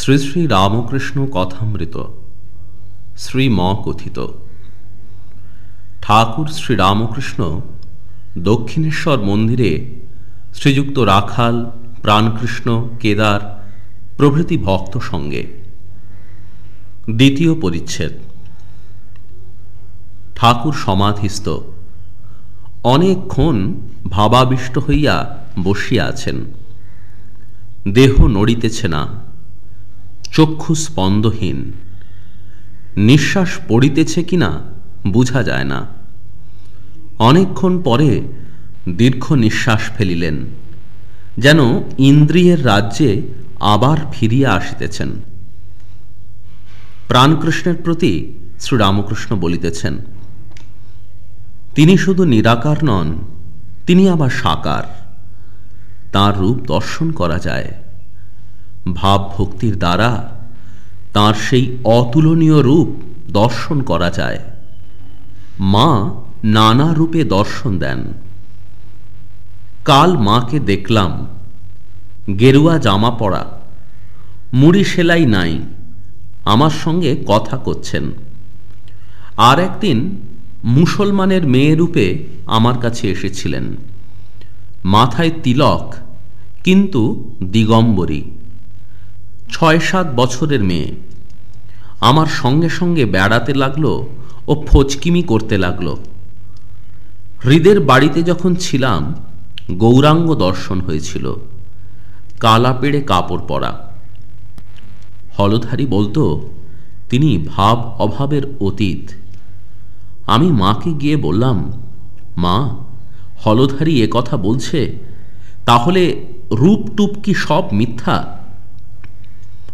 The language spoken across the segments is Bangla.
শ্রী শ্রী রামকৃষ্ণ কথামৃত শ্রীম কথিত। ঠাকুর শ্রী রামকৃষ্ণ দক্ষিণেশ্বর মন্দিরে শ্রীযুক্ত রাখাল, প্রাণকৃষ্ণ, কেদার প্রভৃতি ভক্ত সঙ্গে। দ্বিতীয় পরিচ্ছেদ। ঠাকুর সমাধিস্থ। অনেকক্ষণ ভাবাবিষ্ট হইয়া বসিয়া আছেন। দেহ নড়িতেছে না। চক্ষু স্পন্দহীন। নিঃশ্বাস পড়িতেছে কিনা বুঝা যায় না। অনেকক্ষণ পরে দীর্ঘ নিঃশ্বাস ফেলিলেন, যেন ইন্দ্রিয়ের রাজ্যে আবার ফিরিয়া আসিতেছেন। প্রাণকৃষ্ণের প্রতি শ্রীরামকৃষ্ণ বলিতেছেন, তিনি শুধু নিরাকার নন, তিনি আবার সাকার। তার রূপ দর্শন করা যায়। ভাব ভক্তির দ্বারা তার সেই অতুলনীয় রূপ দর্শন করা যায়। মা নানা রূপে দর্শন দেন। কাল মাকে দেখলাম, গেরুয়া জামা পরা, মুড়ি সেলাই নাই, আমার সঙ্গে কথা করছেন। আর একদিন মুসলমানের মেয়ে রূপে আমার কাছে এসেছিলেন। মাথায় তিলক, কিন্তু দিগম্বরী। ছয় সাত বছরের মেয়ে। আমার সঙ্গে সঙ্গে বেড়াতে লাগল ও ফচকিমি করতে লাগল। হৃদের বাড়িতে যখন ছিলাম, গৌরাঙ্গ দর্শন হয়েছিল। কালা পেড়ে কাপড় পরা। হলধারী বলতো, তিনি ভাব অভাবের অতীত। আমি মাকে গিয়ে বললাম, মা, হলধারী কথা বলছে, তাহলে রূপ টুপ কি সব মিথ্যা?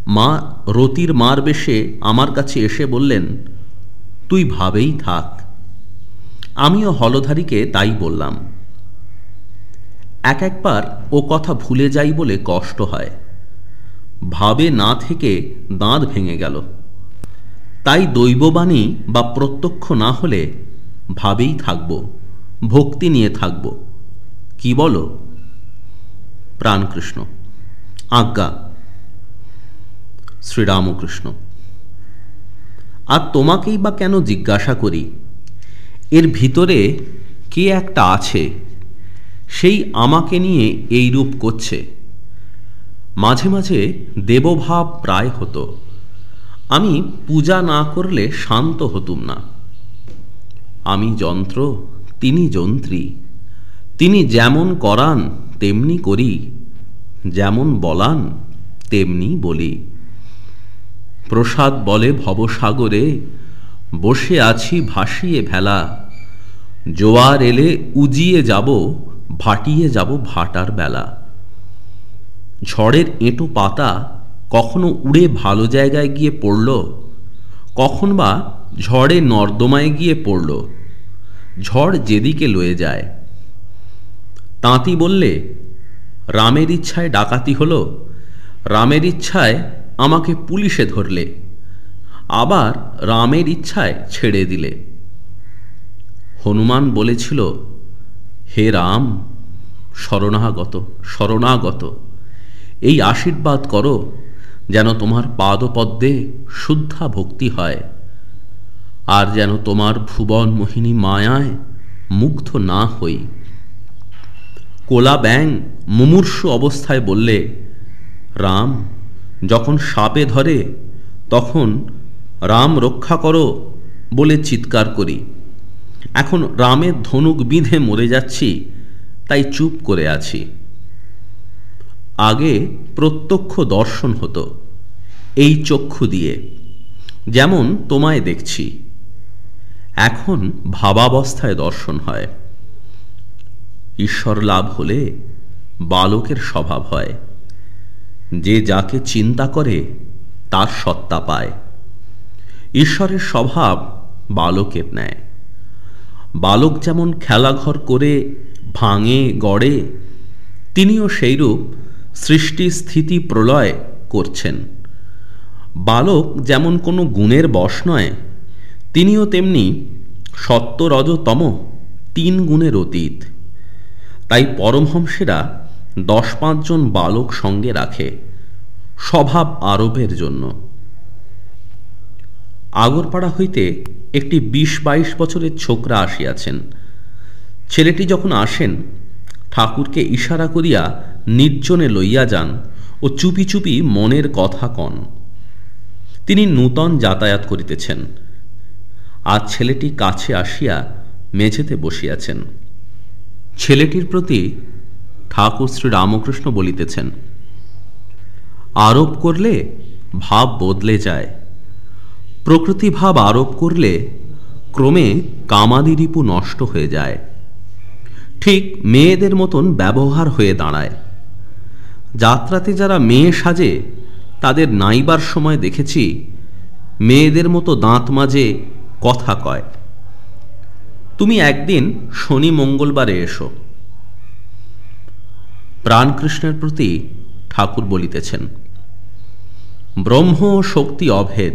মা রতির মার বেশে আমার কাছে এসে বললেন, তুই ভাবেই থাক। আমিও হলধারীকে তাই বললাম। এক একবার ও কথা ভুলে যাই বলে কষ্ট হয়। ভাবে না থেকে দাঁত ভেঙে গেল। তাই দৈববাণী বা প্রত্যক্ষ না হলে ভাবেই থাকব, ভক্তি নিয়ে থাকব। কি বলো? প্রাণকৃষ্ণ। আজ্ঞা। শ্রীরামকৃষ্ণ। আর তোমাকেই বা কেন জিজ্ঞাসা করি? এর ভিতরে কে একটা আছে, সেই আমাকে নিয়ে এই রূপ করছে। মাঝে মাঝে দেবভাব প্রায় হতো। আমি পূজা না করলে শান্ত হতুম না। আমি যন্ত্র, তিনি যন্ত্রী। তিনি যেমন করান, তেমনি করি। যেমন বলান, তেমনি বলি। প্রসাদ বলে ভবসাগরে, বসে আছি ভাসিয়ে ভেলা। জোয়ার এলে উজিয়ে যাব, ভাটিয়ে যাব ভাটার বেলা। ঝড়ের এঁটো পাতা কখনো উড়ে ভালো জায়গায় গিয়ে পড়ল, কখন বা ঝড়ে নর্দমায় গিয়ে পড়ল। ঝড় যেদিকে লয়ে যায়। তাঁতি বললে, রামের ইচ্ছায় ডাকাতি হলো? রামের ইচ্ছায় আমাকে পুলিশে ধরলে। আবার রামের ইচ্ছায় ছেড়ে দিলে। হনুমান বলেছিল, হে রাম, শরণাগত শরণাগত। এই আশীর্বাদ করো যেন তোমার পাদপদ্মে শুদ্ধা ভক্তি হয়, আর যেন তোমার ভুবন মোহিনী মায়ায় মুগ্ধ না হই। কোলা ব্যাং মুমূর্ষু অবস্থায় বললে, রাম যখন সাপে ধরে, তখন রাম রক্ষা করো বলে চিৎকার করি। এখন রামের ধনুক বিঁধে মরে যাচ্ছি, তাই চুপ করে আছি। আগে প্রত্যক্ষ দর্শন হতো, এই চক্ষু দিয়ে, যেমন তোমায় দেখছি। এখন ভাবাবস্থায় দর্শন হয়। ঈশ্বর লাভ হলে বালকের স্বভাব হয়। যে যাকে চিন্তা করে, তার সত্তা পায়। ঈশ্বরের স্বভাব বালকের ন্যায়। বালক যেমন খেলাঘর করে, ভাঙে, গড়ে, তিনিও সেইরূপ সৃষ্টি, স্থিতি, প্রলয় করছেন। বালক যেমন কোনো গুণের বশ নয়, তিনিও তেমনি সত্যরজতম তিন গুণের অতীত। তাই পরমহংসেরা দশ পাঁচজন বালক সঙ্গে রাখে, স্বভাব আরোপের জন্য। আগরপাড়া হইতে একটি বিশ বাইশ বছরের ছোকরা আসিয়াছেন। ছেলেটি যখন আসেন, ঠাকুরকে ইশারা করিয়া নির্জনে লইয়া যান ও চুপি চুপি মনের কথা কন। তিনি নূতন যাতায়াত করিতেছেন। আজ ছেলেটি কাছে আসিয়া মেঝেতে বসিয়াছেন। ছেলেটির প্রতি ঠাকুর শ্রী রামকৃষ্ণ বলিতেছেন, আরোপ করলে ভাব বদলে যায়। প্রকৃতি ভাব আরোপ করলে ক্রমে কামাদি রিপু নষ্ট হয়ে যায়। ঠিক মেয়েদের মতন ব্যবহার হয়ে দাঁড়ায়। যাত্রাতে যারা মেয়ে সাজে, তাদের নাইবার সময় দেখেছি মেয়েদের মতো দাঁত মাঝে কথা কয়। তুমি একদিন শনি মঙ্গলবারে এসো। প্রাণকৃষ্ণের প্রতি ঠাকুর বলিতেছেন, ব্রহ্ম শক্তি অভেদ।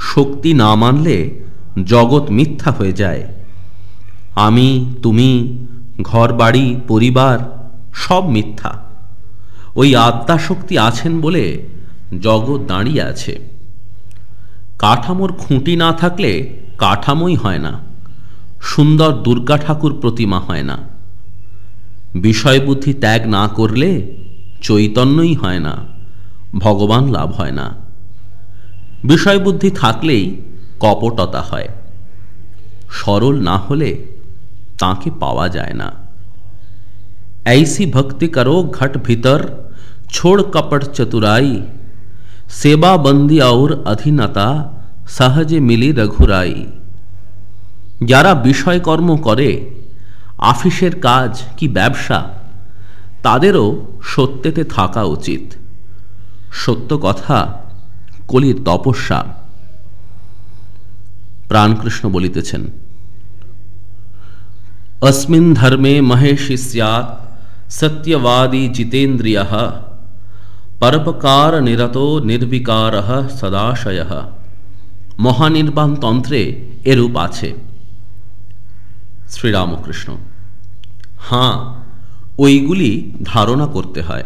শক্তি না মানলে জগৎ মিথ্যা হয়ে যায়। আমি, তুমি, ঘর, বাড়ি, পরিবার সব মিথ্যা। ওই আত্মা শক্তি আছেন বলে জগৎ দাঁড়িয়ে আছে। কাঠামোর খুঁটি না থাকলে কাঠামোই হয় না। সুন্দর দুর্গা ঠাকুর প্রতিমা হয় না। বিষয় বুদ্ধি ত্যাগ না করলে চৈতন্যই হয় না ভগবান লাভ হয় না বিষয় বুদ্ধি থাকলেই কপটতা হয় সরল না হলে তাকে পাওয়া যায় না ऐसी भक्ति करो घट भीतर छोड़ कपट चतुराई सेवा बंदी और अधीनता সহজে মিলি রঘুরাই যারা বিষয়কর্ম করে আফিসের কাজ কি ব্যবসা? তাদেরও সত্যেতে থাকা উচিত। সত্য কথা, কলির তপস্যা। প্রাণকৃষ্ণ বলিতেছেন, অস্মিন ধর্মে মহেশী স্যাত সত্যবাদী জিতেন্দ্রিয় পরোপকার নিরত নির্বিকার সদাশয়। মহানির্বাণ তন্ত্রে এরূপ আছে। শ্রীরামকৃষ্ণ। হাঁ ওইগুলি ধারণা করতে হয়।